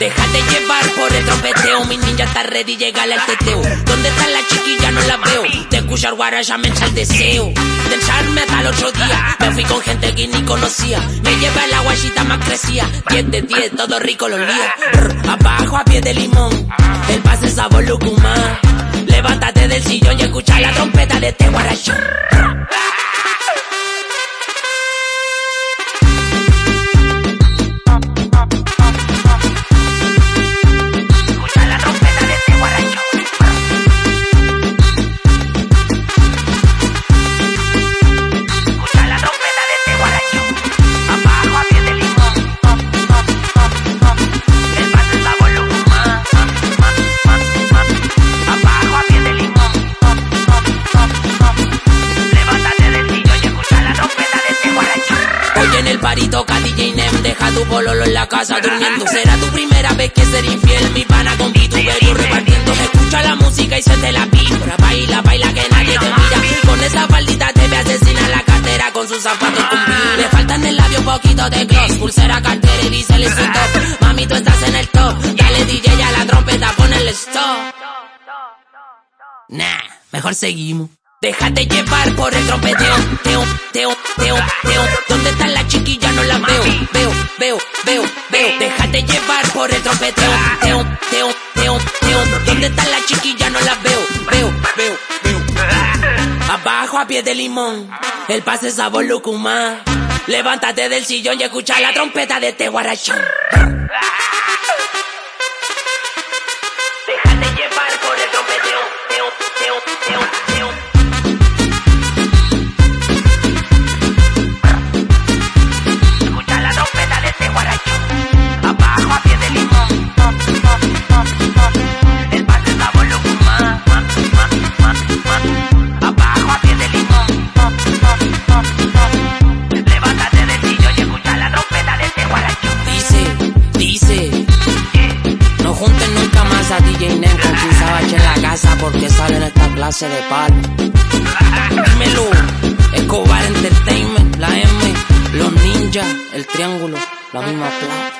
Déjate llevar por el trompeteo, mi ninja está ready, llegale al teteo. ¿Dónde está la chiquilla? No la veo. De escuchar guaracha me echa el deseo. De echarme hasta el otro día. Me fui con gente que ni conocía. Me lleva la guachita más crecía. 10 de 10, todo rico lo lía. abajo a pie de limón. El pase sabor lucumá. Levántate del sillón y escucha la trompeta de este guaracho. Parito toca DJ Nem Deja tu pololo en la casa durmiendo. Será tu primera vez que ser infiel Mi pana con vituperio repartiendo. Escucha la música y suelte la vibra Baila, baila que nadie te mira. Con esa faldita te ve asesina la cartera Con sus zapatos con Le faltan el labio poquito de gloss. Pulsera, cartera y dice su top Mami tú estás en el top. Dale DJ a la trompeta, ponele stop. Nah, mejor seguimos Déjate llevar por el trompeteo, teo, teo, teo, teo. ¿Dónde está la chiquilla? No la veo, veo, veo, veo, veo. Déjate llevar por el trompeteo, teo, teo, teo, teo. ¿Dónde está la chiquilla? No la veo, veo, veo, veo. Abajo a pie de limón, el pase sabor lucumá. Levántate del sillón y escucha la trompeta de este. Con quien en la casa porque sale en esta clase de palo. Dímelo, Escobar Entertainment, la M, los ninjas, el triángulo, la misma plata.